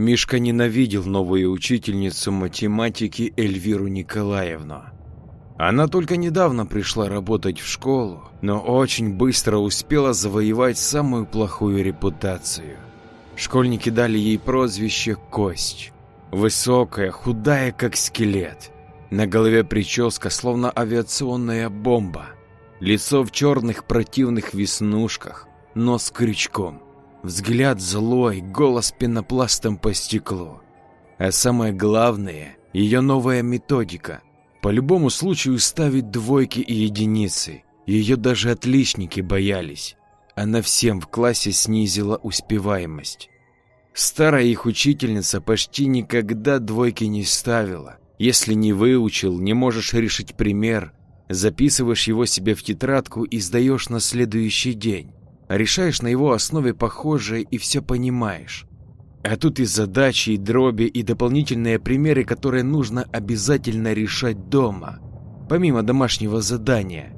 Мишка ненавидел новую учительницу математики Эльвиру Николаевну. Она только недавно пришла работать в школу, но очень быстро успела завоевать самую плохую репутацию. Школьники дали ей прозвище «Кость». Высокая, худая, как скелет. На голове прическа, словно авиационная бомба. Лицо в черных противных веснушках, нос крючком. Взгляд злой, голос пенопластом по стеклу. А самое главное, ее новая методика. По любому случаю ставить двойки и единицы. Ее даже отличники боялись. Она всем в классе снизила успеваемость. Старая их учительница почти никогда двойки не ставила. Если не выучил, не можешь решить пример, записываешь его себе в тетрадку и сдаешь на следующий день решаешь на его основе похожее и все понимаешь. А тут и задачи, и дроби, и дополнительные примеры, которые нужно обязательно решать дома, помимо домашнего задания.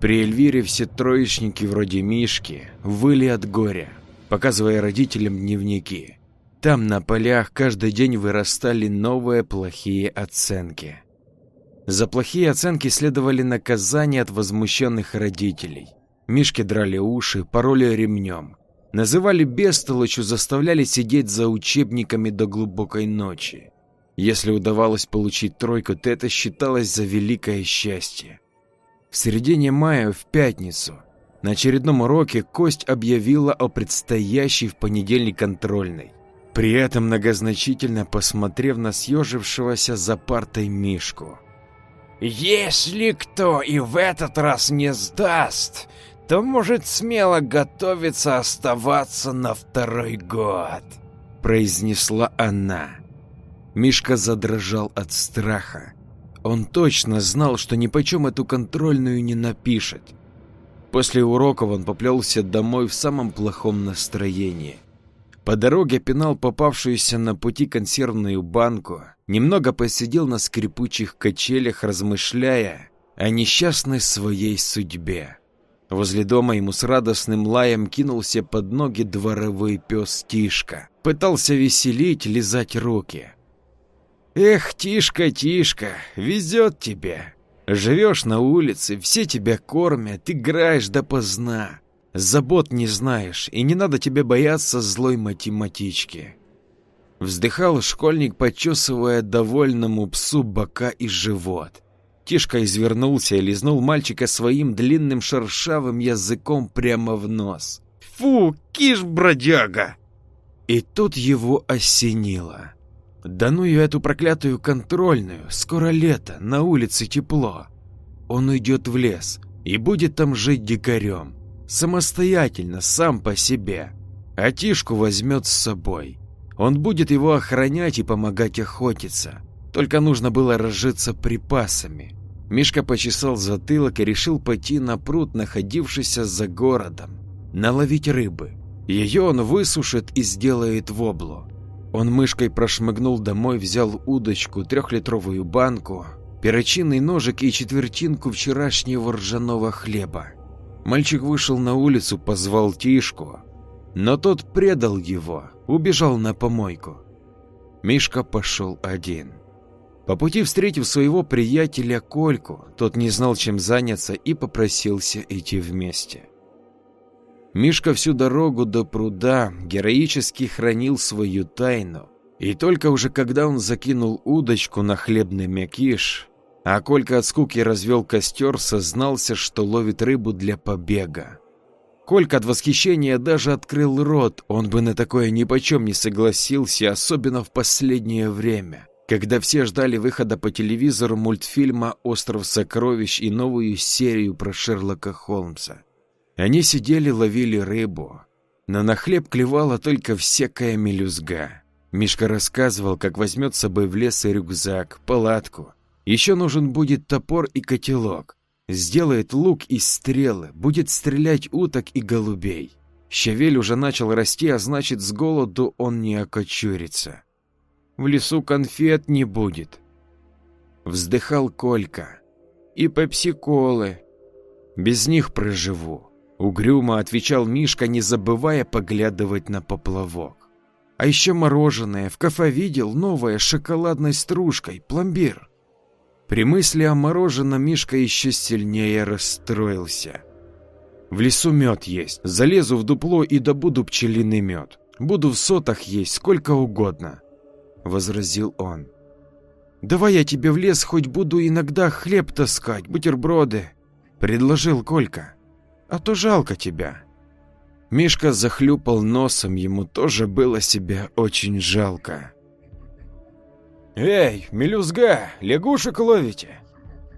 При Эльвире все троечники вроде Мишки выли от горя, показывая родителям дневники. Там на полях каждый день вырастали новые плохие оценки. За плохие оценки следовали наказания от возмущенных родителей. Мишки драли уши, пароли ремнем. Называли бестолочью, заставляли сидеть за учебниками до глубокой ночи. Если удавалось получить тройку, то это считалось за великое счастье. В середине мая, в пятницу, на очередном уроке Кость объявила о предстоящей в понедельник контрольной. При этом многозначительно посмотрев на съежившегося за партой Мишку. «Если кто и в этот раз не сдаст, то может смело готовиться оставаться на второй год», — произнесла она. Мишка задрожал от страха. Он точно знал, что ни почем эту контрольную не напишет. После уроков он поплелся домой в самом плохом настроении. По дороге пинал попавшуюся на пути консервную банку, немного посидел на скрипучих качелях, размышляя о несчастной своей судьбе. Возле дома ему с радостным лаем кинулся под ноги дворовой пес Тишка. Пытался веселить, лизать руки. «Эх, Тишка, Тишка, везет тебе. Живешь на улице, все тебя кормят, играешь допоздна. Забот не знаешь, и не надо тебе бояться злой математички». Вздыхал школьник, почесывая довольному псу бока и живот. Тишка извернулся и лизнул мальчика своим длинным шершавым языком прямо в нос. «Фу, киш, бродяга!» И тут его осенило. Да ну ее эту проклятую контрольную, скоро лето, на улице тепло. Он уйдет в лес и будет там жить дикарем, самостоятельно, сам по себе. А Тишку возьмет с собой. Он будет его охранять и помогать охотиться. Только нужно было разжиться припасами. Мишка почесал затылок и решил пойти на пруд, находившийся за городом, наловить рыбы. Ее он высушит и сделает воблу. Он мышкой прошмыгнул домой, взял удочку, трехлитровую банку, перочинный ножик и четвертинку вчерашнего ржаного хлеба. Мальчик вышел на улицу, позвал Тишку, но тот предал его, убежал на помойку. Мишка пошел один. По пути встретив своего приятеля Кольку, тот не знал, чем заняться и попросился идти вместе. Мишка всю дорогу до пруда героически хранил свою тайну, и только уже когда он закинул удочку на хлебный мякиш, а Колька от скуки развел костер, сознался, что ловит рыбу для побега. Колька от восхищения даже открыл рот, он бы на такое ни почем не согласился, особенно в последнее время когда все ждали выхода по телевизору мультфильма «Остров сокровищ» и новую серию про Шерлока Холмса. Они сидели, ловили рыбу, но на хлеб клевала только всякая мелюзга. Мишка рассказывал, как возьмет с собой в лес рюкзак, палатку. Еще нужен будет топор и котелок. Сделает лук и стрелы, будет стрелять уток и голубей. Щавель уже начал расти, а значит, с голоду он не окочурится в лесу конфет не будет. Вздыхал Колька. И пепси-колы. Без них проживу. Угрюмо отвечал Мишка, не забывая поглядывать на поплавок. А еще мороженое. В кафе видел новое с шоколадной стружкой, пломбир. При мысли о мороженом Мишка еще сильнее расстроился. В лесу мед есть. Залезу в дупло и добуду пчелиный мед. Буду в сотах есть сколько угодно, — возразил он. Давай я тебе в лес хоть буду иногда хлеб таскать, бутерброды, — предложил Колька. А то жалко тебя. Мишка захлюпал носом, ему тоже было себя очень жалко. «Эй, мелюзга, лягушек ловите?»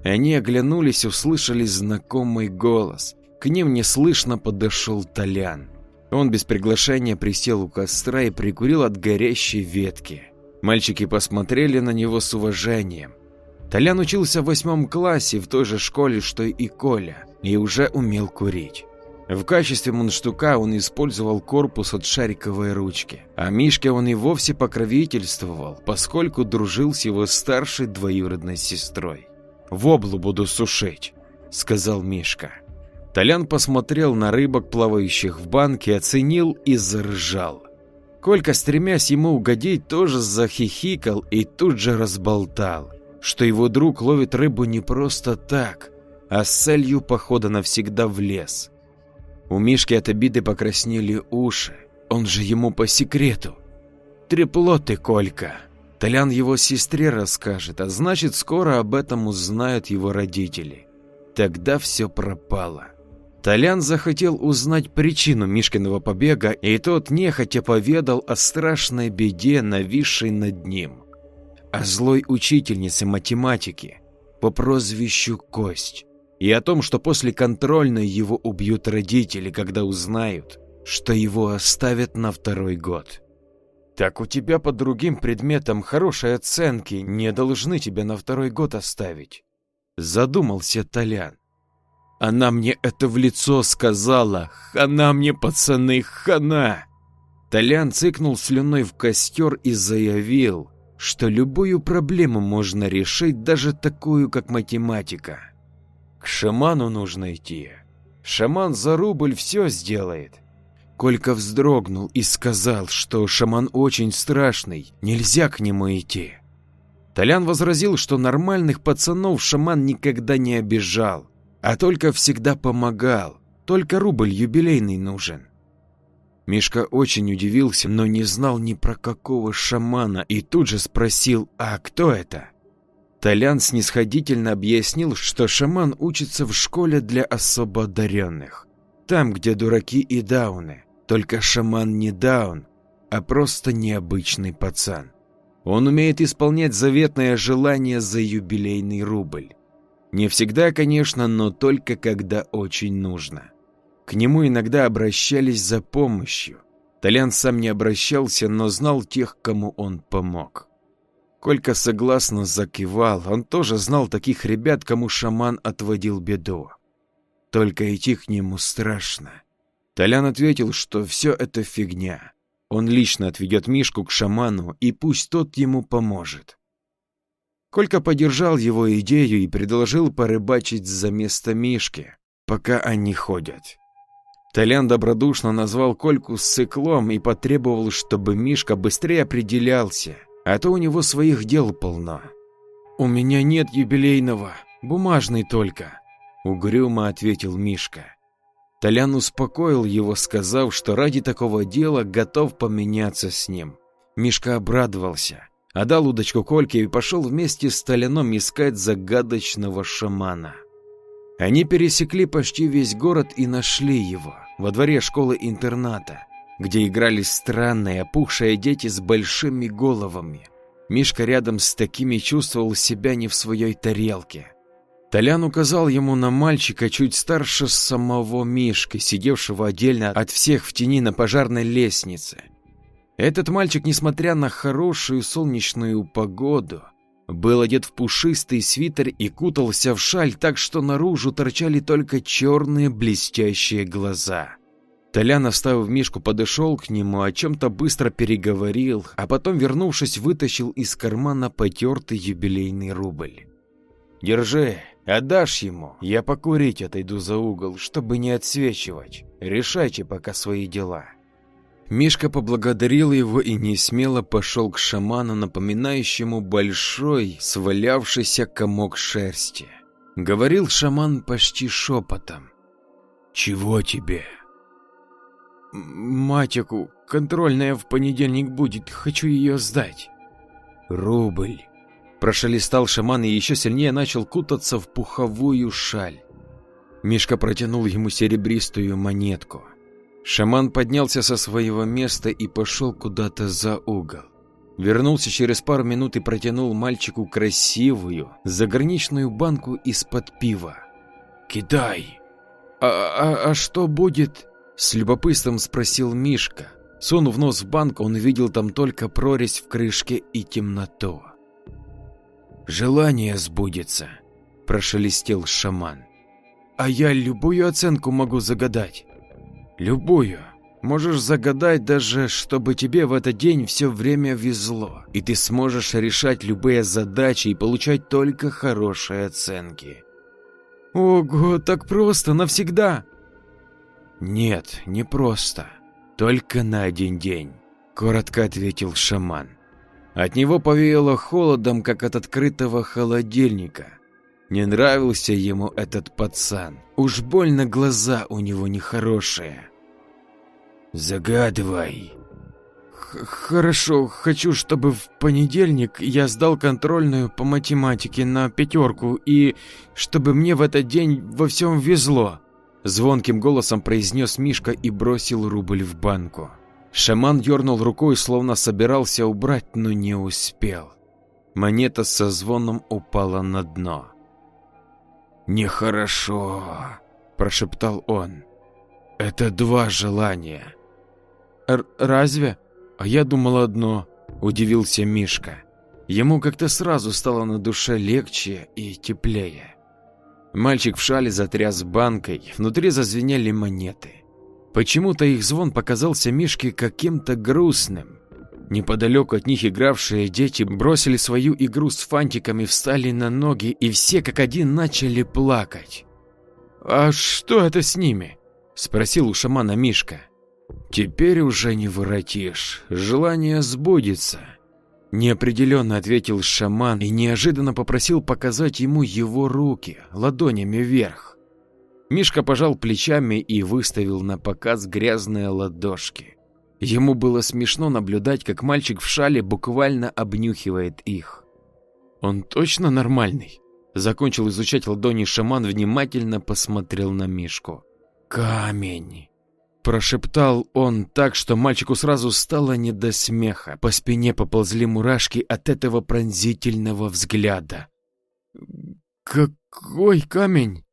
Они оглянулись, услышали знакомый голос. К ним неслышно подошел Толян. Он без приглашения присел у костра и прикурил от горящей ветки. Мальчики посмотрели на него с уважением. Толян учился в восьмом классе в той же школе, что и Коля, и уже умел курить. В качестве мундштука он использовал корпус от шариковой ручки, а Мишке он и вовсе покровительствовал, поскольку дружил с его старшей двоюродной сестрой. «Воблу буду сушить», — сказал Мишка. Толян посмотрел на рыбок, плавающих в банке, оценил и заржал. Колька, стремясь ему угодить, тоже захихикал и тут же разболтал, что его друг ловит рыбу не просто так, а с целью похода навсегда в лес. У Мишки от обиды покраснели уши. Он же ему по секрету. Трепло ты, Колька. Толян его сестре расскажет, а значит, скоро об этом узнают его родители. Тогда все пропало. Толян захотел узнать причину Мишкиного побега, и тот нехотя поведал о страшной беде, нависшей над ним. О злой учительнице математики по прозвищу Кость и о том, что после контрольной его убьют родители, когда узнают, что его оставят на второй год. Так у тебя по другим предметам хорошие оценки не должны тебя на второй год оставить. Задумался Толян. Она мне это в лицо сказала. Хана мне, пацаны, хана. Толян цыкнул слюной в костер и заявил, что любую проблему можно решить, даже такую, как математика. К шаману нужно идти. Шаман за рубль все сделает. Колька вздрогнул и сказал, что шаман очень страшный, нельзя к нему идти. Толян возразил, что нормальных пацанов шаман никогда не обижал, а только всегда помогал, только рубль юбилейный нужен. Мишка очень удивился, но не знал ни про какого шамана и тут же спросил, а кто это? Толян снисходительно объяснил, что шаман учится в школе для особо одаренных. Там, где дураки и дауны. Только шаман не даун, а просто необычный пацан. Он умеет исполнять заветное желание за юбилейный рубль. Не всегда, конечно, но только когда очень нужно. К нему иногда обращались за помощью. Толян сам не обращался, но знал тех, кому он помог. Колька согласно закивал, он тоже знал таких ребят, кому шаман отводил беду. Только идти к нему страшно. Толян ответил, что все это фигня. Он лично отведет Мишку к шаману, и пусть тот ему поможет. Колька поддержал его идею и предложил порыбачить за место Мишки, пока они ходят. Толян добродушно назвал Кольку циклом и потребовал, чтобы Мишка быстрее определялся – а то у него своих дел полно. «У меня нет юбилейного, бумажный только», — угрюмо ответил Мишка. Толян успокоил его, сказав, что ради такого дела готов поменяться с ним. Мишка обрадовался, отдал удочку Кольке и пошел вместе с Толяном искать загадочного шамана. Они пересекли почти весь город и нашли его во дворе школы-интерната где играли странные, опухшие дети с большими головами. Мишка рядом с такими чувствовал себя не в своей тарелке. Толян указал ему на мальчика чуть старше самого Мишки, сидевшего отдельно от всех в тени на пожарной лестнице. Этот мальчик, несмотря на хорошую солнечную погоду, был одет в пушистый свитер и кутался в шаль так, что наружу торчали только черные блестящие глаза. Толян, оставив Мишку, подошел к нему, о чем-то быстро переговорил, а потом, вернувшись, вытащил из кармана потертый юбилейный рубль. «Держи, отдашь ему. Я покурить отойду за угол, чтобы не отсвечивать. Решайте пока свои дела». Мишка поблагодарил его и несмело пошел к шаману, напоминающему большой, свалявшийся комок шерсти. Говорил шаман почти шепотом. «Чего тебе?» «Матику, контрольная в понедельник будет, хочу ее сдать». «Рубль», – прошелестал шаман и еще сильнее начал кутаться в пуховую шаль. Мишка протянул ему серебристую монетку. Шаман поднялся со своего места и пошел куда-то за угол. Вернулся через пару минут и протянул мальчику красивую заграничную банку из-под пива. «Кидай!» «А, а, «А что будет?» – с любопытством спросил Мишка. Сунув нос в банку, он видел там только прорезь в крышке и темноту. «Желание сбудется», – прошелестел шаман. «А я любую оценку могу загадать». «Любую. Можешь загадать даже, чтобы тебе в этот день все время везло, и ты сможешь решать любые задачи и получать только хорошие оценки». «Ого, так просто, навсегда?» «Нет, не просто. Только на один день», — коротко ответил шаман. От него повеяло холодом, как от открытого холодильника. Не нравился ему этот пацан. Уж больно глаза у него нехорошие. «Загадывай». «Хорошо, хочу, чтобы в понедельник я сдал контрольную по математике на пятерку и чтобы мне в этот день во всем везло», звонким голосом произнес Мишка и бросил рубль в банку. Шаман дернул рукой, словно собирался убрать, но не успел. Монета со звоном упала на дно. «Нехорошо», – прошептал он. «Это два желания». Р «Разве? А я думал одно», – удивился Мишка. Ему как-то сразу стало на душе легче и теплее. Мальчик в шале затряс банкой, внутри зазвенели монеты. Почему-то их звон показался Мишке каким-то грустным. Неподалеку от них игравшие дети бросили свою игру с фантиками, встали на ноги и все как один начали плакать. «А что это с ними?» – спросил у шамана Мишка. «Теперь уже не воротишь, желание сбудется», – неопределенно ответил шаман и неожиданно попросил показать ему его руки, ладонями вверх. Мишка пожал плечами и выставил на показ грязные ладошки. Ему было смешно наблюдать, как мальчик в шале буквально обнюхивает их. «Он точно нормальный?» Закончил изучать ладони шаман, внимательно посмотрел на Мишку. «Камень!» Прошептал он так, что мальчику сразу стало не до смеха. По спине поползли мурашки от этого пронзительного взгляда. «Какой камень?»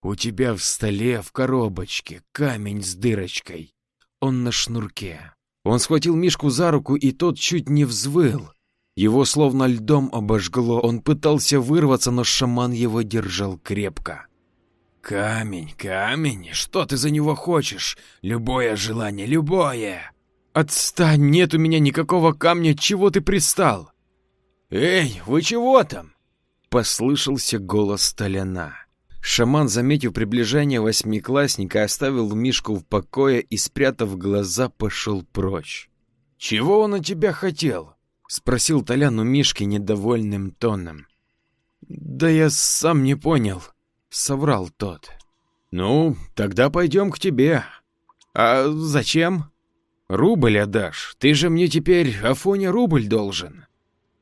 У тебя в столе в коробочке камень с дырочкой. Он на шнурке. Он схватил Мишку за руку, и тот чуть не взвыл. Его словно льдом обожгло. Он пытался вырваться, но шаман его держал крепко. «Камень, камень, что ты за него хочешь? Любое желание, любое!» «Отстань, нет у меня никакого камня, чего ты пристал?» «Эй, вы чего там?» Послышался голос Толяна. Шаман, заметив приближение восьмиклассника, оставил Мишку в покое и, спрятав глаза, пошел прочь. «Чего он от тебя хотел?» — спросил Толян у Мишки недовольным тоном. «Да я сам не понял», — соврал тот. «Ну, тогда пойдем к тебе». «А зачем?» «Рубль отдашь. Ты же мне теперь Афоне рубль должен».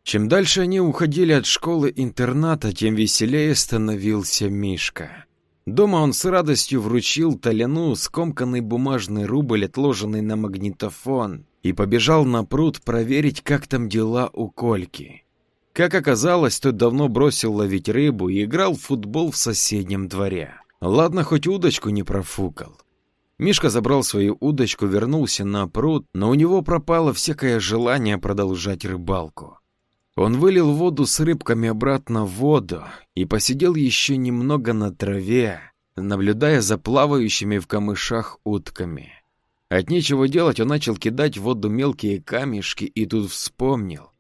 Чем дальше они уходили от школы-интерната, тем веселее становился Мишка. Дома он с радостью вручил Толяну скомканный бумажный рубль, отложенный на магнитофон, и побежал на пруд проверить, как там дела у Кольки. Как оказалось, тот давно бросил ловить рыбу и играл в футбол в соседнем дворе. Ладно, хоть удочку не профукал. Мишка забрал свою удочку, вернулся на пруд, но у него пропало всякое желание продолжать рыбалку. Он вылил воду с рыбками обратно в воду и посидел еще немного на траве, наблюдая за плавающими в камышах утками. От нечего делать он начал кидать в воду мелкие камешки и тут вспомнил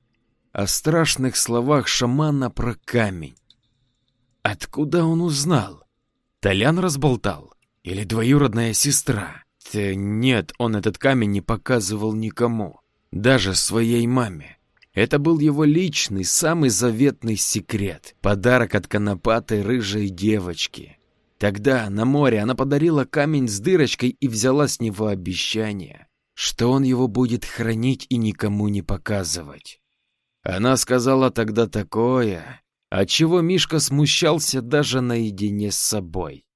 о страшных словах шамана про камень. Откуда он узнал? Толян разболтал? Или двоюродная сестра? э, нет, он этот камень не показывал никому, даже своей маме. Это был его личный, самый заветный секрет, подарок от конопатой рыжей девочки. Тогда на море она подарила камень с дырочкой и взяла с него обещание, что он его будет хранить и никому не показывать. Она сказала тогда такое, отчего Мишка смущался даже наедине с собой.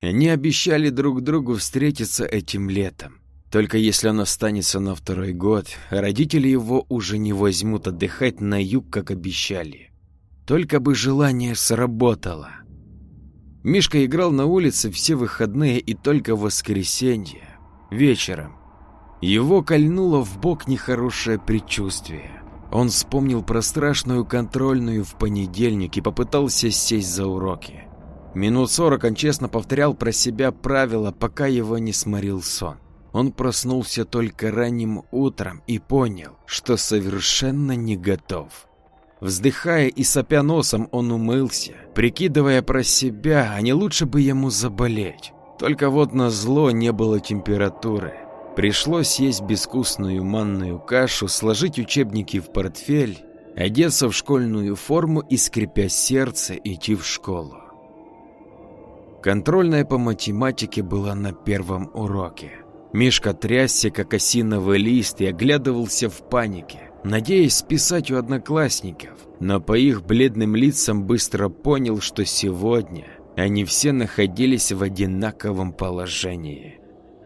Они обещали друг другу встретиться этим летом. Только если он останется на второй год, родители его уже не возьмут отдыхать на юг, как обещали. Только бы желание сработало. Мишка играл на улице все выходные и только в воскресенье, вечером. Его кольнуло в бок нехорошее предчувствие. Он вспомнил про страшную контрольную в понедельник и попытался сесть за уроки. Минут сорок он честно повторял про себя правила, пока его не сморил сон. Он проснулся только ранним утром и понял, что совершенно не готов. Вздыхая и сопя носом, он умылся, прикидывая про себя, а не лучше бы ему заболеть. Только вот на зло не было температуры. Пришлось есть безвкусную манную кашу, сложить учебники в портфель, одеться в школьную форму и, скрипя сердце, идти в школу. Контрольная по математике была на первом уроке. Мишка трясся, как осиновый лист, и оглядывался в панике надеясь списать у одноклассников, но по их бледным лицам быстро понял, что сегодня они все находились в одинаковом положении.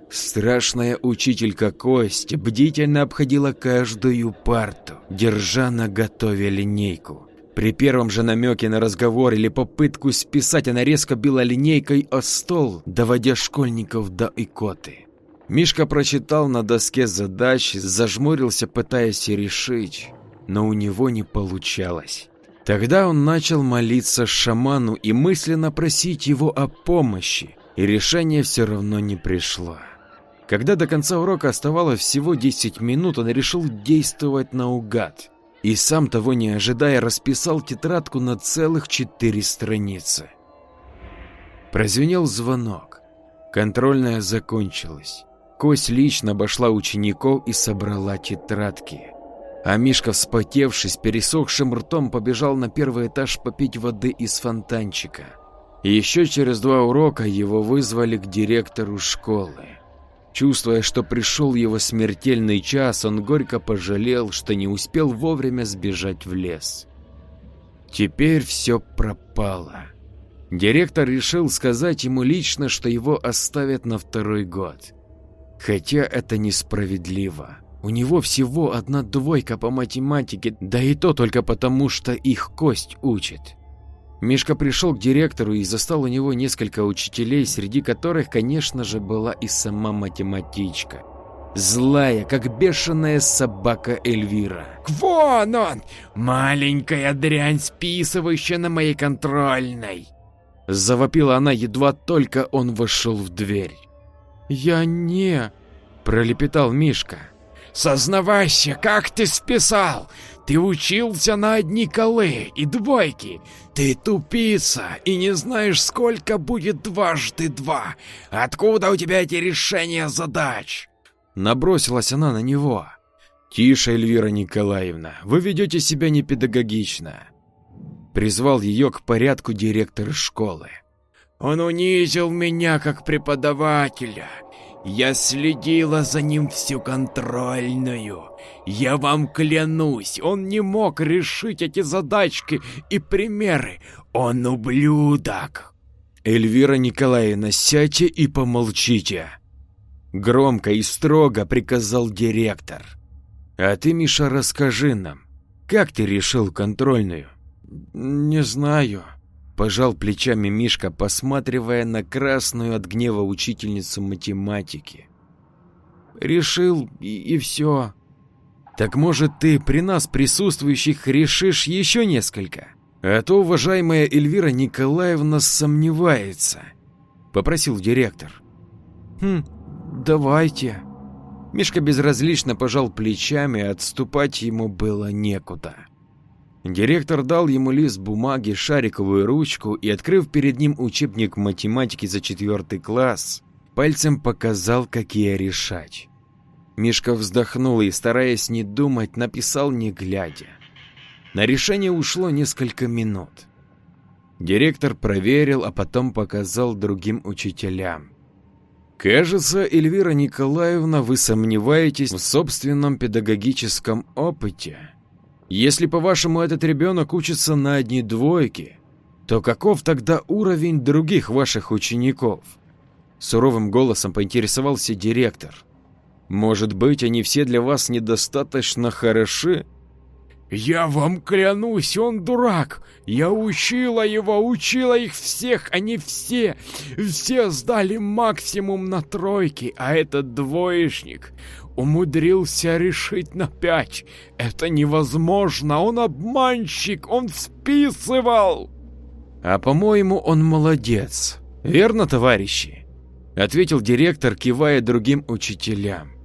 Страшная учителька Костя бдительно обходила каждую парту, держа на готове линейку. При первом же намеке на разговор или попытку списать она резко била линейкой о стол, доводя школьников до икоты. Мишка прочитал на доске задач, зажмурился, пытаясь решить, но у него не получалось. Тогда он начал молиться шаману и мысленно просить его о помощи, и решение все равно не пришло. Когда до конца урока оставалось всего 10 минут, он решил действовать наугад. И сам того не ожидая, расписал тетрадку на целых четыре страницы. Прозвенел звонок. Контрольная закончилась. Кость лично обошла учеников и собрала тетрадки. А Мишка, вспотевшись, пересохшим ртом побежал на первый этаж попить воды из фонтанчика. Еще через два урока его вызвали к директору школы. Чувствуя, что пришел его смертельный час, он горько пожалел, что не успел вовремя сбежать в лес. Теперь все пропало. Директор решил сказать ему лично, что его оставят на второй год. Хотя это несправедливо. У него всего одна двойка по математике, да и то только потому, что их кость учит. Мишка пришел к директору и застал у него несколько учителей, среди которых, конечно же, была и сама математичка. Злая, как бешеная собака Эльвира. «Вон он! Маленькая дрянь, списывающая на моей контрольной!» Завопила она, едва только он вошел в дверь. «Я не...» – пролепетал Мишка. «Сознавайся, как ты списал? Ты учился на одни колы и двойки. Ты тупица и не знаешь, сколько будет дважды два. Откуда у тебя эти решения задач?» Набросилась она на него. «Тише, Эльвира Николаевна, вы ведете себя непедагогично». Призвал ее к порядку директор школы. Он унизил меня как преподавателя. Я следила за ним всю контрольную. Я вам клянусь, он не мог решить эти задачки и примеры. Он ублюдок. Эльвира Николаевна, сядьте и помолчите. Громко и строго приказал директор. А ты, Миша, расскажи нам, как ты решил контрольную? Не знаю. Пожал плечами Мишка, посматривая на красную от гнева учительницу математики. Решил и, и все. Так может ты при нас присутствующих решишь еще несколько? А то уважаемая Эльвира Николаевна сомневается, попросил директор. Хм, давайте. Мишка безразлично пожал плечами, отступать ему было некуда. Директор дал ему лист бумаги, шариковую ручку и, открыв перед ним учебник математики за четвертый класс, Пальцем показал, какие решать. Мишка вздохнул и, стараясь не думать, написал не глядя. На решение ушло несколько минут. Директор проверил, а потом показал другим учителям. Кажется, Эльвира Николаевна, вы сомневаетесь в собственном педагогическом опыте. Если, по-вашему, этот ребенок учится на одни двойки, то каков тогда уровень других ваших учеников? Суровым голосом поинтересовался директор. Может быть, они все для вас недостаточно хороши? «Я вам клянусь, он дурак! Я учила его, учила их всех, они все, все сдали максимум на тройки, а этот двоечник умудрился решить на пять. Это невозможно, он обманщик, он списывал!» «А по-моему, он молодец, верно, товарищи?» Ответил директор, кивая другим учителям.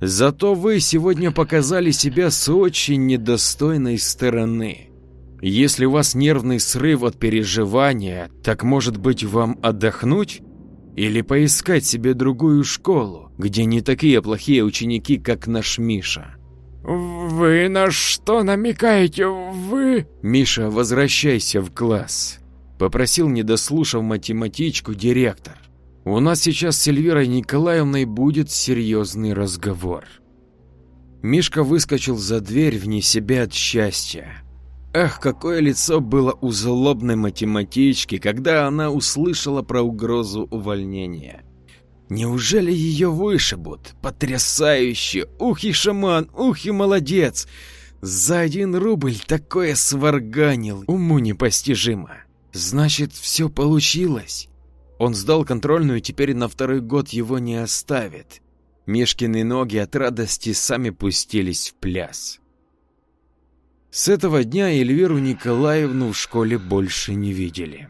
Зато вы сегодня показали себя с очень недостойной стороны. Если у вас нервный срыв от переживания, так может быть вам отдохнуть? Или поискать себе другую школу, где не такие плохие ученики, как наш Миша? «Вы на что намекаете? Вы...» «Миша, возвращайся в класс», — попросил, не дослушав математичку, директор. У нас сейчас с Эльвирой Николаевной будет серьезный разговор. Мишка выскочил за дверь вне себя от счастья. Ах, какое лицо было у злобной математички, когда она услышала про угрозу увольнения. Неужели ее вышибут? Потрясающе! Ух и шаман, ух и молодец! За один рубль такое сварганил, уму непостижимо. Значит, все получилось. Он сдал контрольную, теперь на второй год его не оставит. Мишкины ноги от радости сами пустились в пляс. С этого дня Эльвиру Николаевну в школе больше не видели.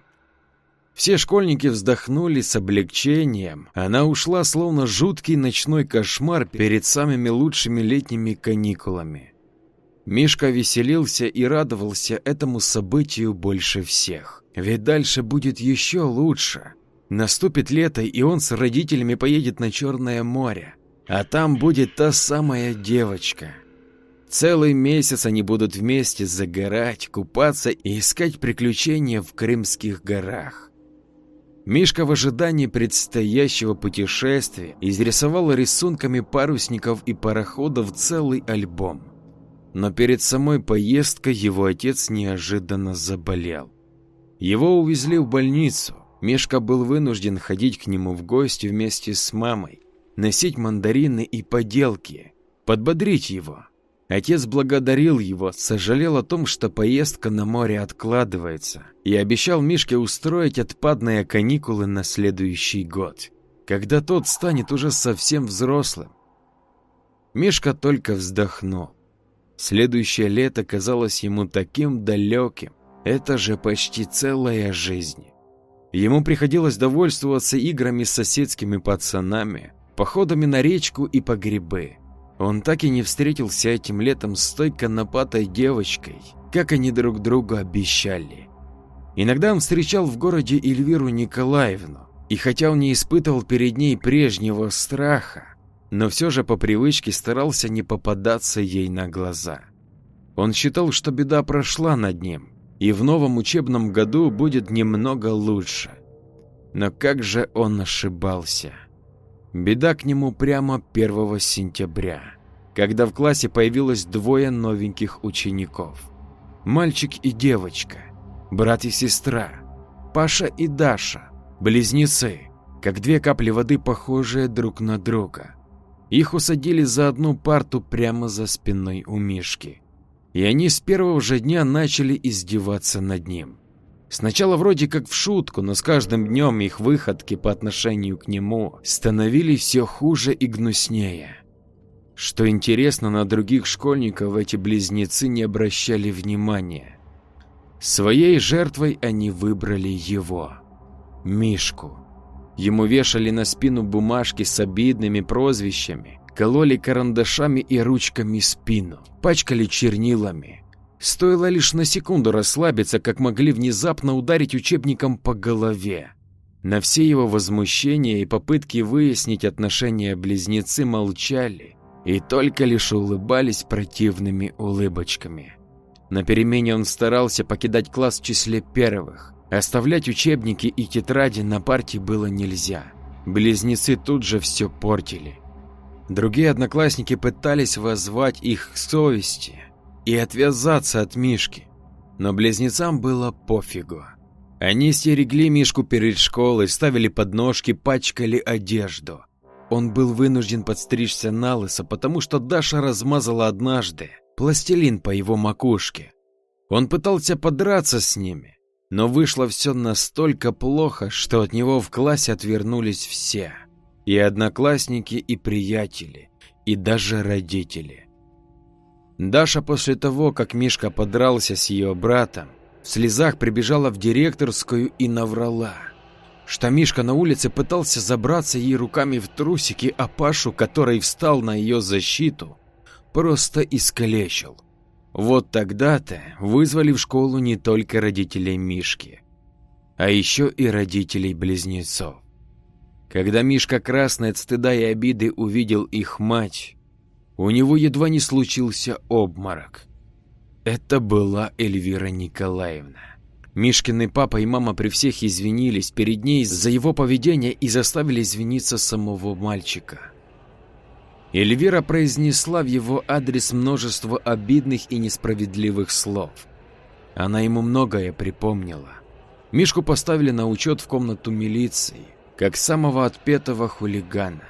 Все школьники вздохнули с облегчением. Она ушла, словно жуткий ночной кошмар перед самыми лучшими летними каникулами. Мишка веселился и радовался этому событию больше всех. Ведь дальше будет еще лучше. Наступит лето, и он с родителями поедет на Черное море. А там будет та самая девочка. Целый месяц они будут вместе загорать, купаться и искать приключения в Крымских горах. Мишка в ожидании предстоящего путешествия изрисовал рисунками парусников и пароходов целый альбом. Но перед самой поездкой его отец неожиданно заболел. Его увезли в больницу, Мишка был вынужден ходить к нему в гости вместе с мамой, носить мандарины и поделки, подбодрить его. Отец благодарил его, сожалел о том, что поездка на море откладывается, и обещал Мишке устроить отпадные каникулы на следующий год, когда тот станет уже совсем взрослым. Мишка только вздохнул. Следующее лето казалось ему таким далеким, это же почти целая жизнь. Ему приходилось довольствоваться играми с соседскими пацанами, походами на речку и по грибы. Он так и не встретился этим летом с той конопатой девочкой, как они друг другу обещали. Иногда он встречал в городе Эльвиру Николаевну, и хотя он не испытывал перед ней прежнего страха, но все же по привычке старался не попадаться ей на глаза. Он считал, что беда прошла над ним, и в новом учебном году будет немного лучше. Но как же он ошибался. Беда к нему прямо 1 сентября, когда в классе появилось двое новеньких учеников. Мальчик и девочка, брат и сестра, Паша и Даша, близнецы, как две капли воды, похожие друг на друга. Их усадили за одну парту прямо за спиной у Мишки и они с первого же дня начали издеваться над ним. Сначала вроде как в шутку, но с каждым днем их выходки по отношению к нему становились все хуже и гнуснее. Что интересно, на других школьников эти близнецы не обращали внимания. Своей жертвой они выбрали его, Мишку. Ему вешали на спину бумажки с обидными прозвищами, кололи карандашами и ручками спину, пачкали чернилами. Стоило лишь на секунду расслабиться, как могли внезапно ударить учебником по голове. На все его возмущения и попытки выяснить отношения близнецы молчали и только лишь улыбались противными улыбочками. На перемене он старался покидать класс в числе первых. Оставлять учебники и тетради на парте было нельзя. Близнецы тут же все портили. Другие одноклассники пытались воззвать их к совести и отвязаться от Мишки, но близнецам было пофигу. Они стерегли Мишку перед школой, ставили подножки, пачкали одежду. Он был вынужден подстричься на лысо, потому что Даша размазала однажды пластилин по его макушке. Он пытался подраться с ними, но вышло все настолько плохо, что от него в классе отвернулись все. И одноклассники, и приятели, и даже родители. Даша после того, как Мишка подрался с ее братом, в слезах прибежала в директорскую и наврала, что Мишка на улице пытался забраться ей руками в трусики, а Пашу, который встал на ее защиту, просто искалечил. Вот тогда-то вызвали в школу не только родителей Мишки, а еще и родителей близнецов. Когда Мишка красный от стыда и обиды увидел их мать, у него едва не случился обморок. Это была Эльвира Николаевна. Мишкины папа и мама при всех извинились перед ней за его поведение и заставили извиниться самого мальчика. Эльвира произнесла в его адрес множество обидных и несправедливых слов. Она ему многое припомнила. Мишку поставили на учет в комнату милиции, как самого отпетого хулигана.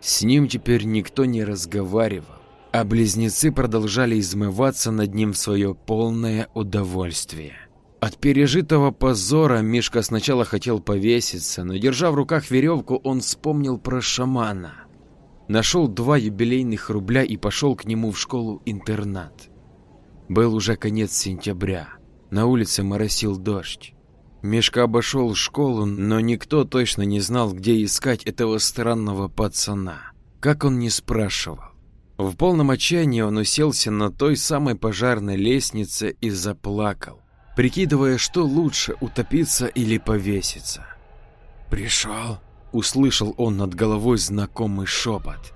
С ним теперь никто не разговаривал, а близнецы продолжали измываться над ним в свое полное удовольствие. От пережитого позора Мишка сначала хотел повеситься, но держа в руках веревку, он вспомнил про шамана – Нашел два юбилейных рубля и пошел к нему в школу-интернат. Был уже конец сентября. На улице моросил дождь. Мишка обошел школу, но никто точно не знал, где искать этого странного пацана. Как он не спрашивал. В полном отчаянии он уселся на той самой пожарной лестнице и заплакал, прикидывая, что лучше утопиться или повеситься. «Пришел?» Услышал он над головой знакомый шепот.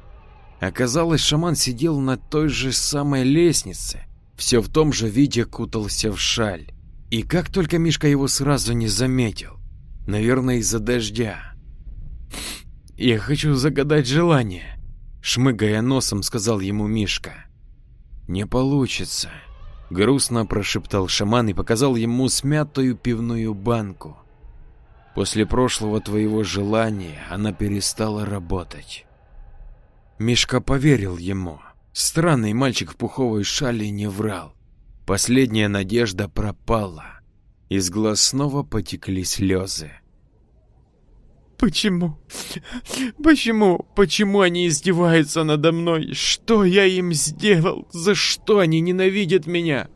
Оказалось, шаман сидел на той же самой лестнице, все в том же виде кутался в шаль. И как только Мишка его сразу не заметил, наверное, из-за дождя. «Я хочу загадать желание», — шмыгая носом, сказал ему Мишка. «Не получится», — грустно прошептал шаман и показал ему смятую пивную банку. После прошлого твоего желания она перестала работать. Мишка поверил ему. Странный мальчик в пуховой шале не врал. Последняя надежда пропала. Из глаз снова потекли слезы. Почему? Почему? Почему они издеваются надо мной? Что я им сделал? За что они ненавидят меня?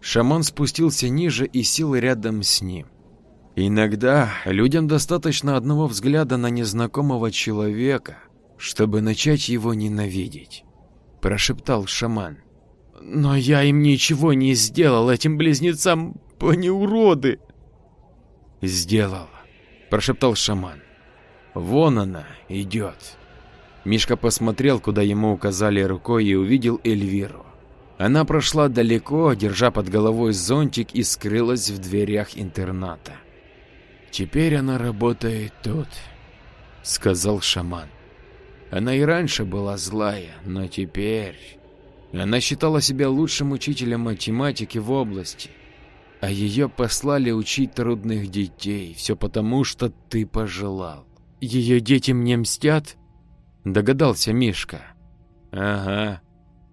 Шаман спустился ниже и сел рядом с ним. Иногда людям достаточно одного взгляда на незнакомого человека, чтобы начать его ненавидеть, прошептал шаман. Но я им ничего не сделал, этим близнецам, они уроды. Сделал, прошептал шаман. Вон она идет. Мишка посмотрел, куда ему указали рукой и увидел Эльвиру. Она прошла далеко, держа под головой зонтик и скрылась в дверях интерната. Теперь она работает тут, сказал шаман. Она и раньше была злая, но теперь она считала себя лучшим учителем математики в области, а ее послали учить трудных детей, все потому, что ты пожелал. Ее дети мне мстят? Догадался Мишка. Ага.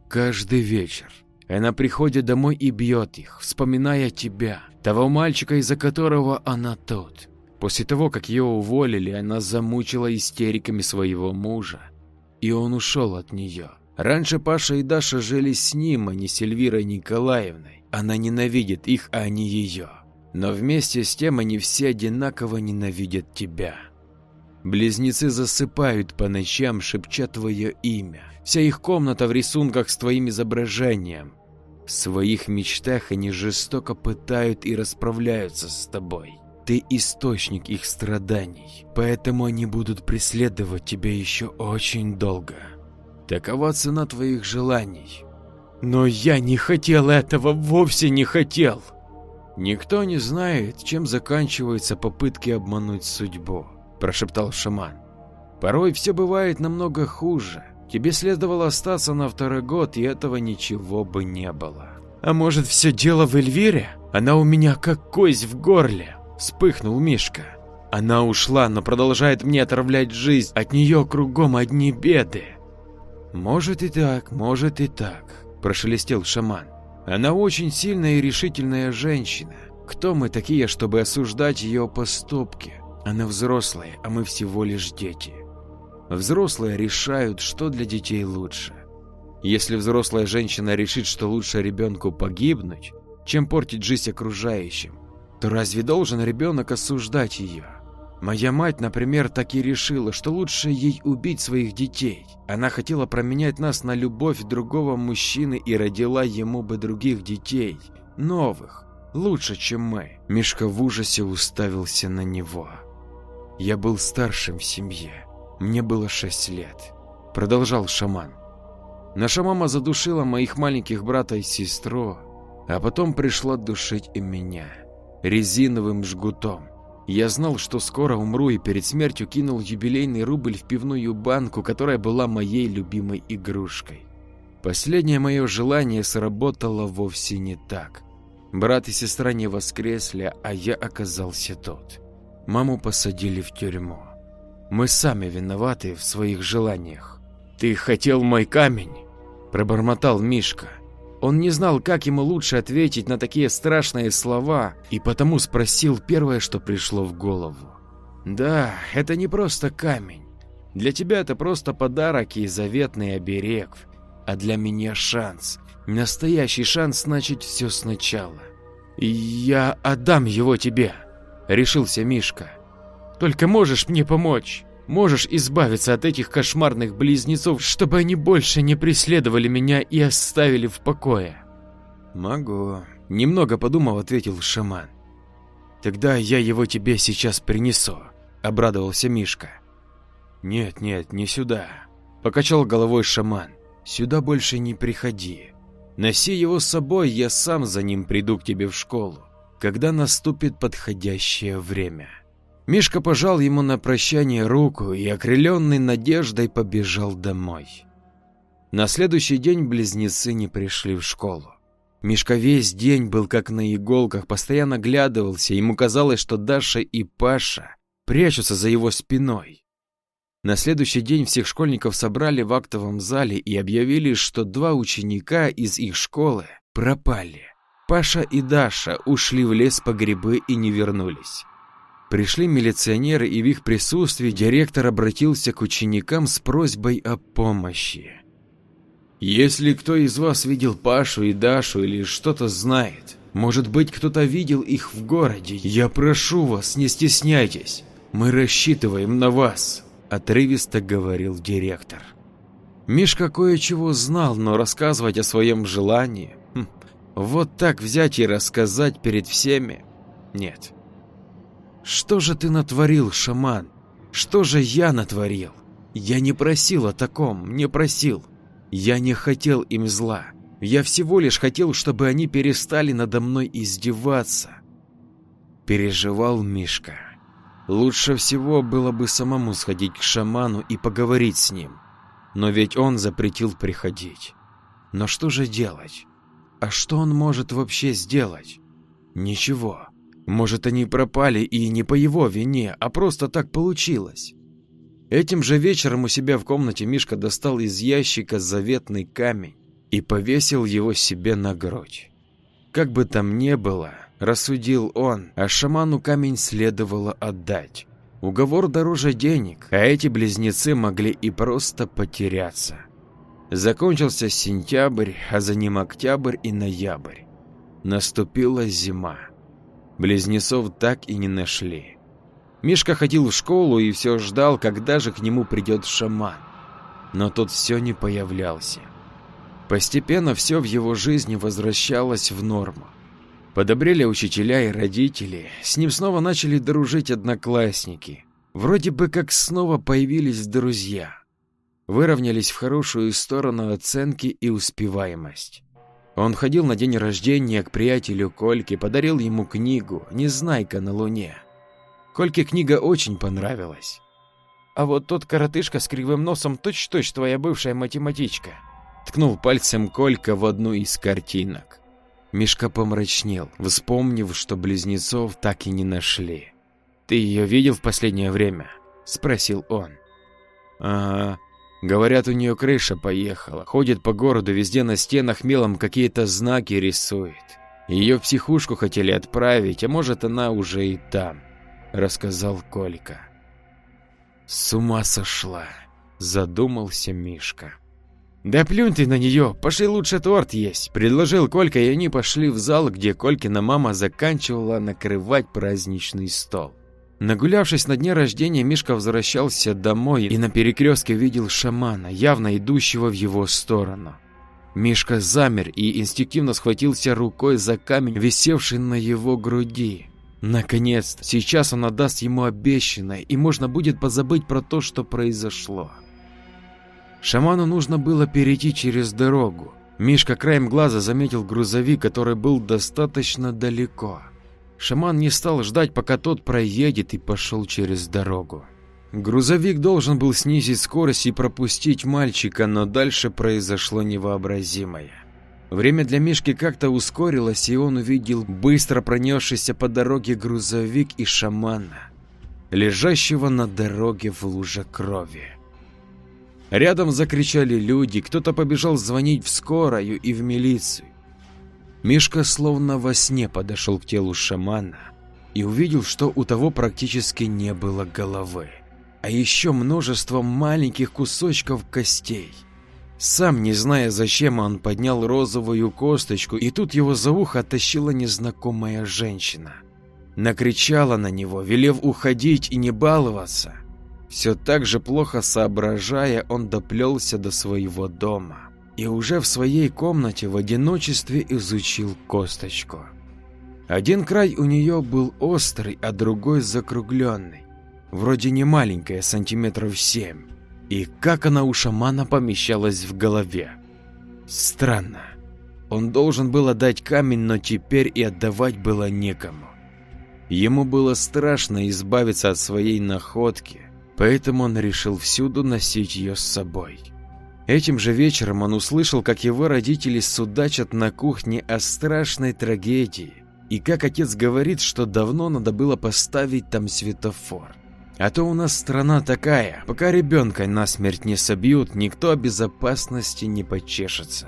Каждый вечер она приходит домой и бьет их, вспоминая тебя, того мальчика, из-за которого она тут. После того, как ее уволили, она замучила истериками своего мужа, и он ушел от нее. Раньше Паша и Даша жили с ним, а не с Эльвирой Николаевной. Она ненавидит их, а не ее. Но вместе с тем они все одинаково ненавидят тебя. Близнецы засыпают по ночам, шепча твое имя. Вся их комната в рисунках с твоим изображением. В своих мечтах они жестоко пытают и расправляются с тобой. Ты источник их страданий, поэтому они будут преследовать тебя еще очень долго. Такова цена твоих желаний. Но я не хотел этого, вовсе не хотел. Никто не знает, чем заканчиваются попытки обмануть судьбу, прошептал шаман. Порой все бывает намного хуже. Тебе следовало остаться на второй год, и этого ничего бы не было. А может все дело в Эльвире? Она у меня как кость в горле. Вспыхнул Мишка. Она ушла, но продолжает мне отравлять жизнь. От нее кругом одни беды. Может и так, может и так, прошелестел шаман. Она очень сильная и решительная женщина. Кто мы такие, чтобы осуждать ее поступки? Она взрослая, а мы всего лишь дети. Взрослые решают, что для детей лучше. Если взрослая женщина решит, что лучше ребенку погибнуть, чем портить жизнь окружающим, то разве должен ребенок осуждать ее? Моя мать, например, так и решила, что лучше ей убить своих детей. Она хотела променять нас на любовь другого мужчины и родила ему бы других детей, новых, лучше, чем мы. Мишка в ужасе уставился на него. Я был старшим в семье. Мне было шесть лет. Продолжал шаман. Наша мама задушила моих маленьких брата и сестру, а потом пришла душить и меня. Резиновым жгутом. Я знал, что скоро умру и перед смертью кинул юбилейный рубль в пивную банку, которая была моей любимой игрушкой. Последнее мое желание сработало вовсе не так. Брат и сестра не воскресли, а я оказался тот. Маму посадили в тюрьму. Мы сами виноваты в своих желаниях. «Ты хотел мой камень?» – пробормотал Мишка. Он не знал, как ему лучше ответить на такие страшные слова, и потому спросил первое, что пришло в голову. «Да, это не просто камень. Для тебя это просто подарок и заветный оберег, а для меня шанс. Настоящий шанс начать все сначала. И я отдам его тебе», — решился Мишка. «Только можешь мне помочь?» Можешь избавиться от этих кошмарных близнецов, чтобы они больше не преследовали меня и оставили в покое. Могу. Немного подумав, ответил шаман. Тогда я его тебе сейчас принесу, обрадовался Мишка. Нет, нет, не сюда. Покачал головой шаман. Сюда больше не приходи. Носи его с собой, я сам за ним приду к тебе в школу, когда наступит подходящее время. Мишка пожал ему на прощание руку и, окрыленный надеждой, побежал домой. На следующий день близнецы не пришли в школу. Мишка весь день был как на иголках, постоянно глядывался, ему казалось, что Даша и Паша прячутся за его спиной. На следующий день всех школьников собрали в актовом зале и объявили, что два ученика из их школы пропали. Паша и Даша ушли в лес по грибы и не вернулись. Пришли милиционеры, и в их присутствии директор обратился к ученикам с просьбой о помощи. «Если кто из вас видел Пашу и Дашу или что-то знает, может быть, кто-то видел их в городе, я прошу вас, не стесняйтесь, мы рассчитываем на вас», – отрывисто говорил директор. Мишка кое-чего знал, но рассказывать о своем желании, хм, вот так взять и рассказать перед всеми, нет. Что же ты натворил, шаман? Что же я натворил? Я не просил о таком, не просил. Я не хотел им зла. Я всего лишь хотел, чтобы они перестали надо мной издеваться. Переживал Мишка. Лучше всего было бы самому сходить к шаману и поговорить с ним. Но ведь он запретил приходить. Но что же делать? А что он может вообще сделать? Ничего. Может, они пропали и не по его вине, а просто так получилось. Этим же вечером у себя в комнате Мишка достал из ящика заветный камень и повесил его себе на грудь. Как бы там ни было, рассудил он, а шаману камень следовало отдать. Уговор дороже денег, а эти близнецы могли и просто потеряться. Закончился сентябрь, а за ним октябрь и ноябрь. Наступила зима. Близнецов так и не нашли. Мишка ходил в школу и все ждал, когда же к нему придет шаман. Но тот все не появлялся. Постепенно все в его жизни возвращалось в норму. Подобрели учителя и родители, с ним снова начали дружить одноклассники. Вроде бы как снова появились друзья. Выровнялись в хорошую сторону оценки и успеваемость. Он ходил на день рождения к приятелю Кольке, подарил ему книгу «Незнайка на Луне». Кольке книга очень понравилась. «А вот тот коротышка с кривым носом точь-точь твоя бывшая математичка», ткнул пальцем Колька в одну из картинок. Мишка помрачнел, вспомнив, что близнецов так и не нашли. «Ты ее видел в последнее время?» – спросил он. «Ага. Говорят, у нее крыша поехала. Ходит по городу, везде на стенах мелом какие-то знаки рисует. Ее в психушку хотели отправить, а может, она уже и там», – рассказал Колька. «С ума сошла», – задумался Мишка. «Да плюнь ты на нее, пошли лучше торт есть», – предложил Колька, и они пошли в зал, где Колькина мама заканчивала накрывать праздничный стол. Нагулявшись на дне рождения, Мишка возвращался домой и на перекрестке видел шамана, явно идущего в его сторону. Мишка замер и инстинктивно схватился рукой за камень, висевший на его груди. Наконец, сейчас он отдаст ему обещанное, и можно будет позабыть про то, что произошло. Шаману нужно было перейти через дорогу. Мишка краем глаза заметил грузовик, который был достаточно далеко. Шаман не стал ждать, пока тот проедет, и пошел через дорогу. Грузовик должен был снизить скорость и пропустить мальчика, но дальше произошло невообразимое. Время для Мишки как-то ускорилось, и он увидел быстро пронесшийся по дороге грузовик и шамана, лежащего на дороге в луже крови. Рядом закричали люди, кто-то побежал звонить в скорую и в милицию. Мишка словно во сне подошел к телу шамана и увидел, что у того практически не было головы, а еще множество маленьких кусочков костей. Сам не зная зачем, он поднял розовую косточку, и тут его за ухо оттащила незнакомая женщина. Накричала на него, велев уходить и не баловаться – все так же плохо соображая, он доплелся до своего дома и уже в своей комнате в одиночестве изучил косточку. Один край у нее был острый, а другой закругленный, вроде не маленькая, сантиметров семь. И как она у шамана помещалась в голове? Странно. Он должен был отдать камень, но теперь и отдавать было некому. Ему было страшно избавиться от своей находки, поэтому он решил всюду носить ее с собой. Этим же вечером он услышал, как его родители судачат на кухне о страшной трагедии, и как отец говорит, что давно надо было поставить там светофор. А то у нас страна такая, пока ребенка насмерть не собьют, никто о безопасности не почешется.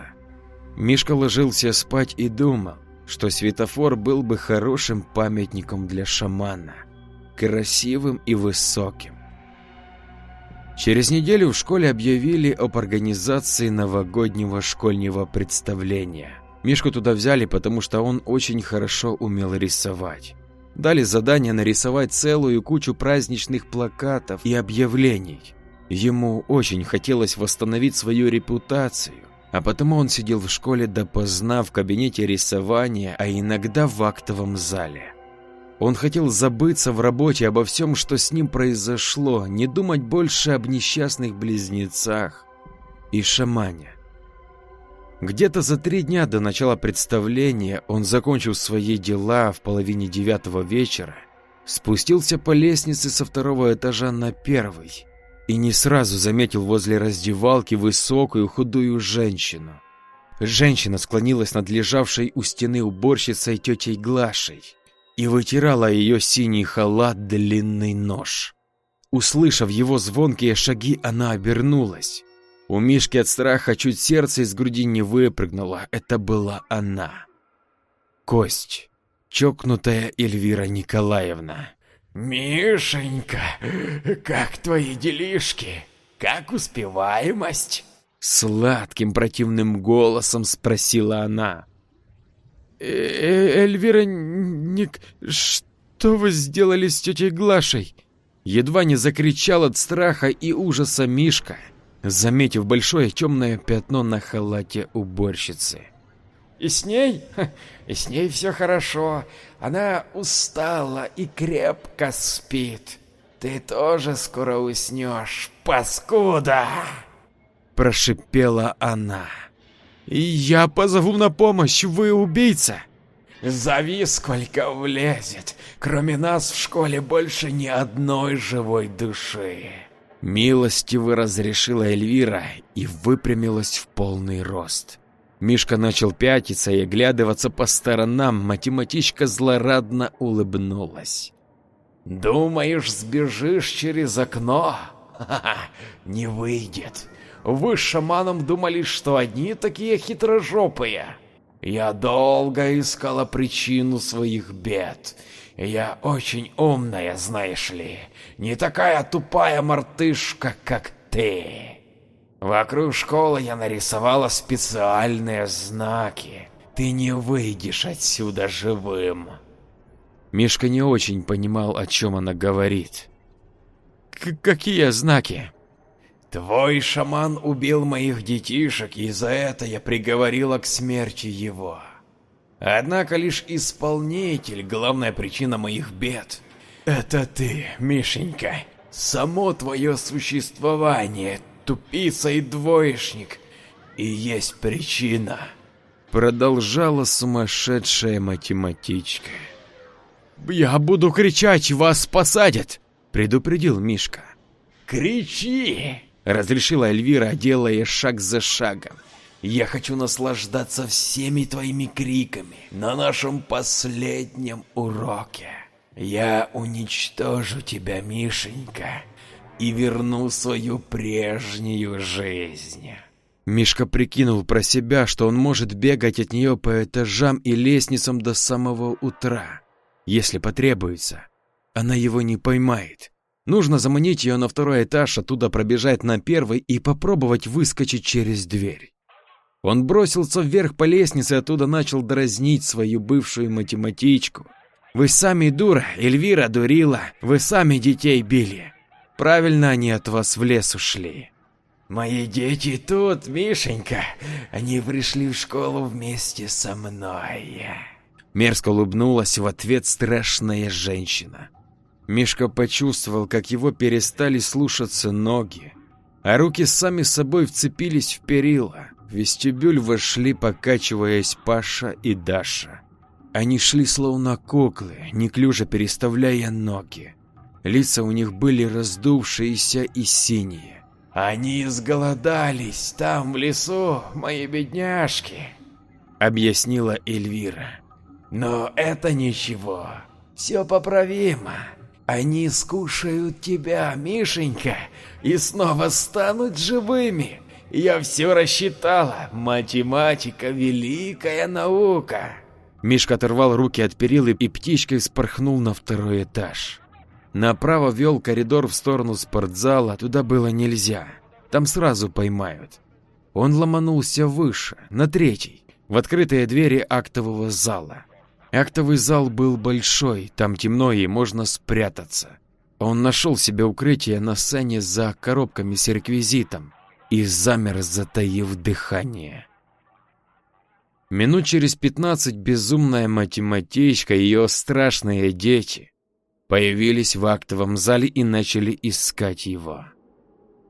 Мишка ложился спать и думал, что светофор был бы хорошим памятником для шамана, красивым и высоким. Через неделю в школе объявили об организации новогоднего школьного представления. Мишку туда взяли, потому что он очень хорошо умел рисовать. Дали задание нарисовать целую кучу праздничных плакатов и объявлений. Ему очень хотелось восстановить свою репутацию, а потому он сидел в школе допоздна в кабинете рисования, а иногда в актовом зале. Он хотел забыться в работе обо всем, что с ним произошло, не думать больше об несчастных близнецах и шамане. Где-то за три дня до начала представления он закончил свои дела в половине девятого вечера, спустился по лестнице со второго этажа на первый и не сразу заметил возле раздевалки высокую худую женщину. Женщина склонилась над лежавшей у стены уборщицей тетей Глашей и вытирала ее синий халат длинный нож. Услышав его звонкие шаги, она обернулась. У Мишки от страха чуть сердце из груди не выпрыгнуло. Это была она. Кость. Чокнутая Эльвира Николаевна. «Мишенька, как твои делишки? Как успеваемость?» Сладким противным голосом спросила она. Э, Эльвира Ник... Что вы сделали с тетей Глашей?» Едва не закричал от страха и ужаса Мишка, заметив большое темное пятно на халате уборщицы. И с ней? И с ней все хорошо. Она устала и крепко спит. Ты тоже скоро уснешь, паскуда!» Прошипела она. «Я позову на помощь, вы убийца!» «Зови, сколько влезет. Кроме нас в школе больше ни одной живой души». Милостиво разрешила Эльвира и выпрямилась в полный рост. Мишка начал пятиться и оглядываться по сторонам, математичка злорадно улыбнулась. «Думаешь, сбежишь через окно? Ха-ха, не выйдет. Вы с шаманом думали, что одни такие хитрожопые. Я долго искала причину своих бед. Я очень умная, знаешь ли. Не такая тупая мартышка, как ты. Вокруг школы я нарисовала специальные знаки. Ты не выйдешь отсюда живым. Мишка не очень понимал, о чем она говорит. К «Какие знаки?» Твой шаман убил моих детишек, и за это я приговорила к смерти его. Однако лишь исполнитель – главная причина моих бед. Это ты, Мишенька. Само твое существование, тупица и двоечник, и есть причина. Продолжала сумасшедшая математичка. «Я буду кричать, вас посадят!» – предупредил Мишка. «Кричи!» Разрешила Эльвира, делая шаг за шагом. Я хочу наслаждаться всеми твоими криками на нашем последнем уроке. Я уничтожу тебя, Мишенька, и верну свою прежнюю жизнь. Мишка прикинул про себя, что он может бегать от нее по этажам и лестницам до самого утра, если потребуется. Она его не поймает. Нужно заманить ее на второй этаж, оттуда пробежать на первый и попробовать выскочить через дверь. Он бросился вверх по лестнице и оттуда начал дразнить свою бывшую математичку. «Вы сами дура, Эльвира дурила, вы сами детей били. Правильно они от вас в лес ушли». «Мои дети тут, Мишенька, они пришли в школу вместе со мной». Мерзко улыбнулась в ответ страшная женщина. Мишка почувствовал, как его перестали слушаться ноги, а руки сами собой вцепились в перила. В вестибюль вошли, покачиваясь, Паша и Даша. Они шли словно куклы, неклюже переставляя ноги. Лица у них были раздувшиеся и синие. «Они изголодались там, в лесу, мои бедняжки», — объяснила Эльвира. «Но это ничего, все поправимо. Они скушают тебя, Мишенька, и снова станут живыми. Я все рассчитала. Математика – великая наука. Мишка оторвал руки от перилы и птичкой спорхнул на второй этаж. Направо вел коридор в сторону спортзала, туда было нельзя. Там сразу поймают. Он ломанулся выше, на третий, в открытые двери актового зала. Актовый зал был большой, там темно и можно спрятаться. Он нашел себе укрытие на сцене за коробками с реквизитом и замер, затаив дыхание. Минут через пятнадцать безумная математичка и ее страшные дети появились в актовом зале и начали искать его.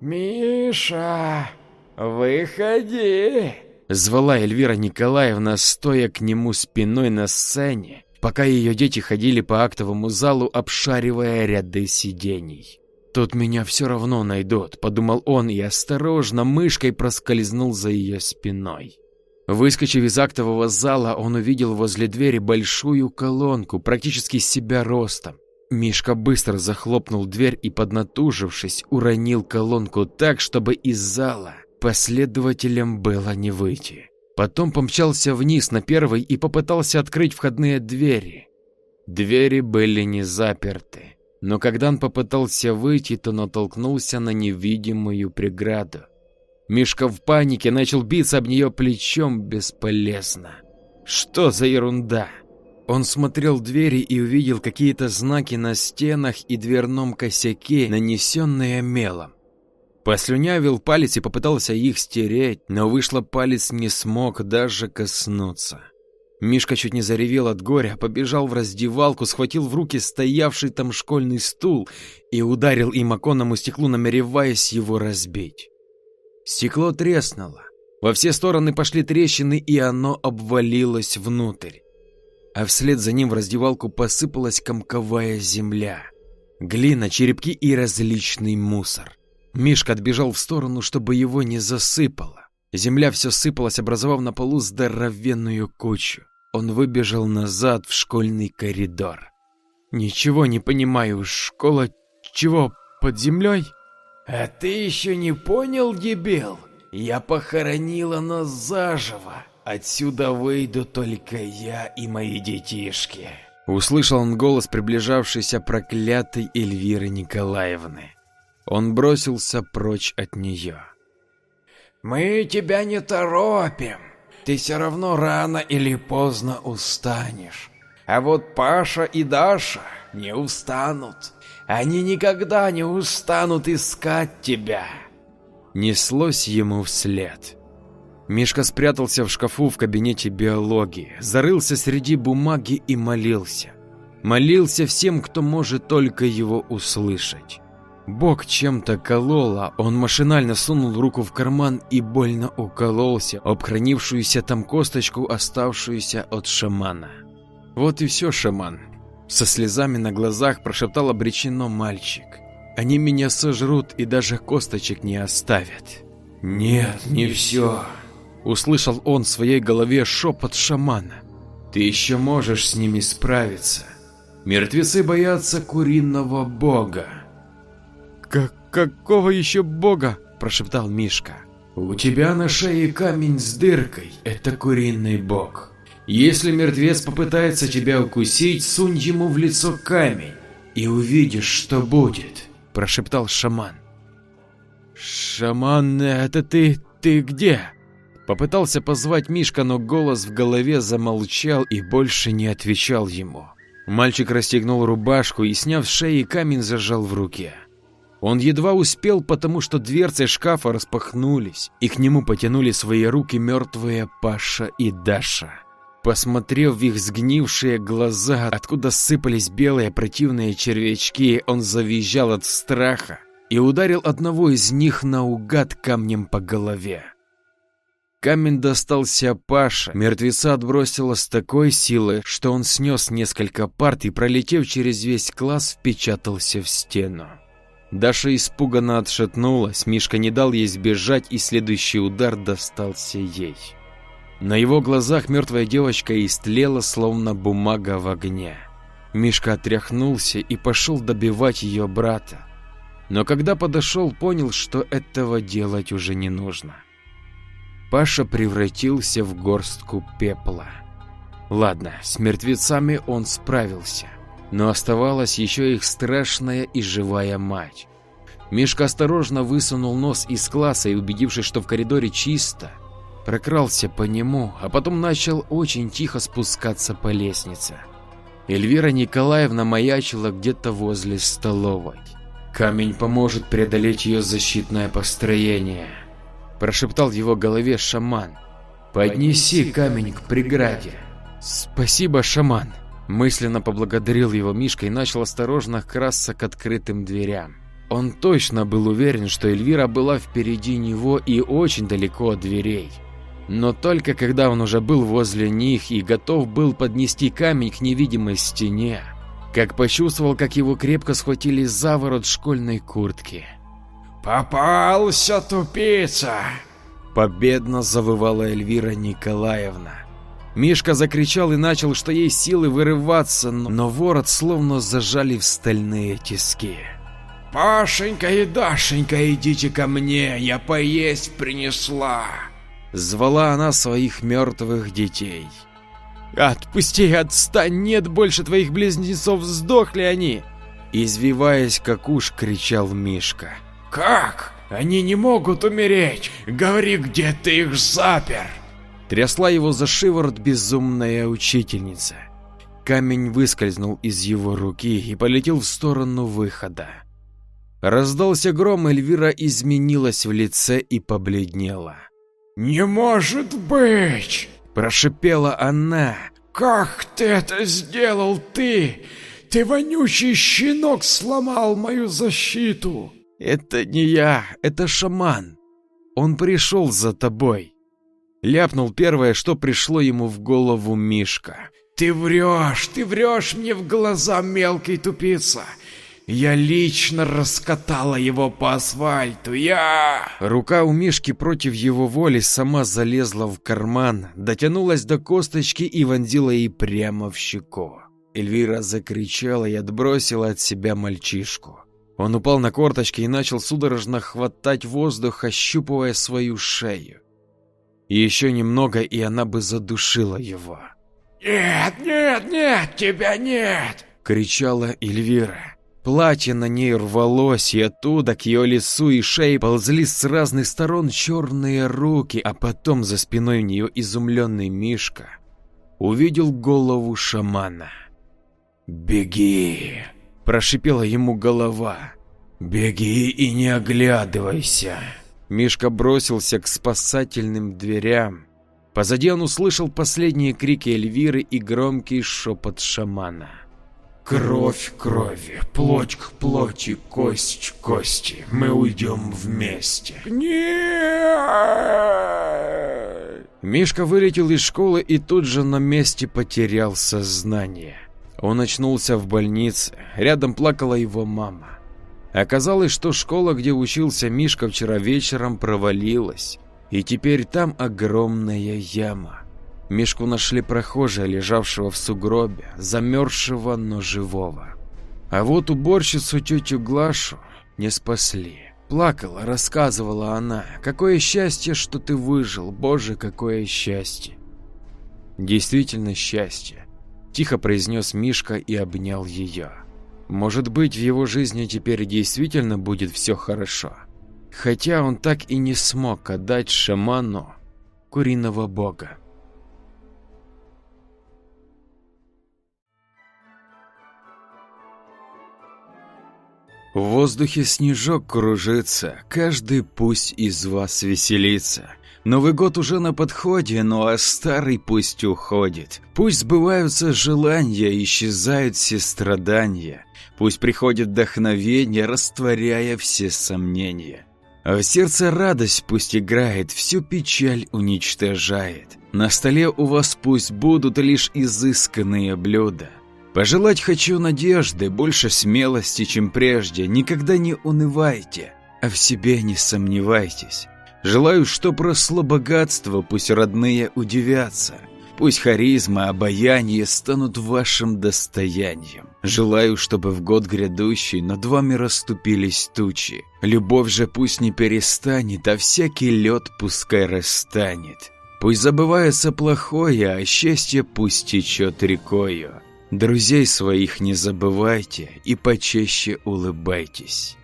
«Миша, выходи!» Звала Эльвира Николаевна, стоя к нему спиной на сцене, пока ее дети ходили по актовому залу, обшаривая ряды сидений. «Тут меня все равно найдут», — подумал он и осторожно мышкой проскользнул за ее спиной. Выскочив из актового зала, он увидел возле двери большую колонку, практически себя ростом. Мишка быстро захлопнул дверь и, поднатужившись, уронил колонку так, чтобы из зала Последователям было не выйти. Потом помчался вниз на первый и попытался открыть входные двери. Двери были не заперты, но когда он попытался выйти, то натолкнулся на невидимую преграду. Мишка в панике начал биться об нее плечом бесполезно. Что за ерунда? Он смотрел двери и увидел какие-то знаки на стенах и дверном косяке, нанесенные мелом. Послюнявил палец и попытался их стереть, но вышло палец не смог даже коснуться. Мишка чуть не заревел от горя, побежал в раздевалку, схватил в руки стоявший там школьный стул и ударил им оконному стеклу, намереваясь его разбить. Стекло треснуло. Во все стороны пошли трещины, и оно обвалилось внутрь. А вслед за ним в раздевалку посыпалась комковая земля. Глина, черепки и различный мусор. Мишка отбежал в сторону, чтобы его не засыпало. Земля все сыпалась, образовав на полу здоровенную кучу. Он выбежал назад в школьный коридор. «Ничего не понимаю, школа чего, под землей?» «А ты еще не понял, дебил? Я похоронила нас заживо. Отсюда выйду только я и мои детишки». Услышал он голос приближавшейся проклятой Эльвиры Николаевны. Он бросился прочь от нее. «Мы тебя не торопим. Ты все равно рано или поздно устанешь. А вот Паша и Даша не устанут. Они никогда не устанут искать тебя. Неслось ему вслед. Мишка спрятался в шкафу в кабинете биологии, зарылся среди бумаги и молился. Молился всем, кто может только его услышать. Бог чем-то колола, он машинально сунул руку в карман и больно укололся об хранившуюся там косточку, оставшуюся от шамана. Вот и все, шаман. Со слезами на глазах прошептал обречено мальчик. Они меня сожрут и даже косточек не оставят. Нет, не все. Услышал он в своей голове шепот шамана. Ты еще можешь с ними справиться. Мертвецы боятся куриного бога. Как какого еще бога? Прошептал Мишка. У тебя на шее камень с дыркой. Это куриный бог. Если мертвец попытается тебя укусить, сунь ему в лицо камень и увидишь, что будет, прошептал шаман. Шаман, это ты, ты где? Попытался позвать Мишка, но голос в голове замолчал и больше не отвечал ему. Мальчик расстегнул рубашку и, сняв с шеи камень, зажал в руке. Он едва успел, потому что дверцы шкафа распахнулись, и к нему потянули свои руки мертвые Паша и Даша. Посмотрев в их сгнившие глаза, откуда сыпались белые противные червячки, он завизжал от страха и ударил одного из них наугад камнем по голове. Камень достался Паше, мертвеца отбросило с такой силой, что он снес несколько парт и, пролетев через весь класс, впечатался в стену. Даша испуганно отшатнулась, Мишка не дал ей сбежать, и следующий удар достался ей. На его глазах мертвая девочка истлела, словно бумага в огне. Мишка отряхнулся и пошел добивать ее брата. Но когда подошел, понял, что этого делать уже не нужно. Паша превратился в горстку пепла. Ладно, с мертвецами он справился, но оставалась еще их страшная и живая мать. Мишка осторожно высунул нос из класса и, убедившись, что в коридоре чисто, прокрался по нему, а потом начал очень тихо спускаться по лестнице. Эльвира Николаевна маячила где-то возле столовой. «Камень поможет преодолеть ее защитное построение», – прошептал в его голове шаман. «Поднеси камень к преграде». «Спасибо, шаман», – мысленно поблагодарил его Мишка и начал осторожно красться к открытым дверям. Он точно был уверен, что Эльвира была впереди него и очень далеко от дверей. Но только когда он уже был возле них и готов был поднести камень к невидимой стене, как почувствовал, как его крепко схватили за ворот школьной куртки. «Попался, тупица!» Победно завывала Эльвира Николаевна. Мишка закричал и начал, что есть силы вырываться, но ворот словно зажали в стальные тиски. «Пашенька и Дашенька, идите ко мне, я поесть принесла!» Звала она своих мертвых детей. «Отпусти, отстань, нет больше твоих близнецов, сдохли они!» Извиваясь, как уж кричал Мишка. «Как? Они не могут умереть! Говори, где ты их запер!» Трясла его за шиворот безумная учительница. Камень выскользнул из его руки и полетел в сторону выхода. Раздался гром, Эльвира изменилась в лице и побледнела. «Не может быть!» – прошипела она. «Как ты это сделал, ты? Ты вонючий щенок сломал мою защиту!» «Это не я, это шаман. Он пришел за тобой». Ляпнул первое, что пришло ему в голову Мишка. «Ты врешь, ты врешь мне в глаза, мелкий тупица! Я лично раскатала его по асфальту, я...» Рука у Мишки против его воли сама залезла в карман, дотянулась до косточки и вонзила ей прямо в щеку. Эльвира закричала и отбросила от себя мальчишку. Он упал на корточки и начал судорожно хватать воздух, ощупывая свою шею. Еще немного, и она бы задушила его. «Нет, нет, нет, тебя нет!» — кричала Эльвира. Платье на ней рвалось, и оттуда к ее лицу и шее ползли с разных сторон черные руки, а потом за спиной у нее изумленный Мишка увидел голову шамана. «Беги!» – прошипела ему голова. «Беги и не оглядывайся!» Мишка бросился к спасательным дверям. Позади он услышал последние крики Эльвиры и громкий шепот шамана. Кровь крови, плоть к плоти, кость к кости. Мы уйдем вместе. Мишка вылетел из школы и тут же на месте потерял сознание. Он очнулся в больнице, рядом плакала его мама. Оказалось, что школа, где учился Мишка вчера вечером, провалилась, и теперь там огромная яма. Мишку нашли прохожие, лежавшего в сугробе, замерзшего, но живого. А вот уборщицу тетю Глашу не спасли. Плакала, рассказывала она. Какое счастье, что ты выжил, боже, какое счастье. Действительно счастье. Тихо произнес Мишка и обнял ее. Может быть, в его жизни теперь действительно будет все хорошо. Хотя он так и не смог отдать шаману куриного бога. В воздухе снежок кружится, каждый пусть из вас веселится. Новый год уже на подходе, ну а старый пусть уходит. Пусть сбываются желания, исчезают все страдания. Пусть приходит вдохновение, растворяя все сомнения. А в сердце радость пусть играет, всю печаль уничтожает. На столе у вас пусть будут лишь изысканные блюда. Пожелать хочу надежды, больше смелости, чем прежде. Никогда не унывайте, а в себе не сомневайтесь. Желаю, чтоб росло богатство, пусть родные удивятся. Пусть харизма, обаяние станут вашим достоянием. Желаю, чтобы в год грядущий над вами расступились тучи. Любовь же пусть не перестанет, а всякий лед пускай расстанет. Пусть забывается плохое, а счастье пусть течет рекою. Друзей своих не забывайте и почаще улыбайтесь.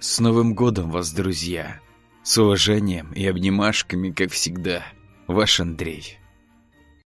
С Новым годом вас, друзья! С уважением и обнимашками, как всегда, ваш Андрей.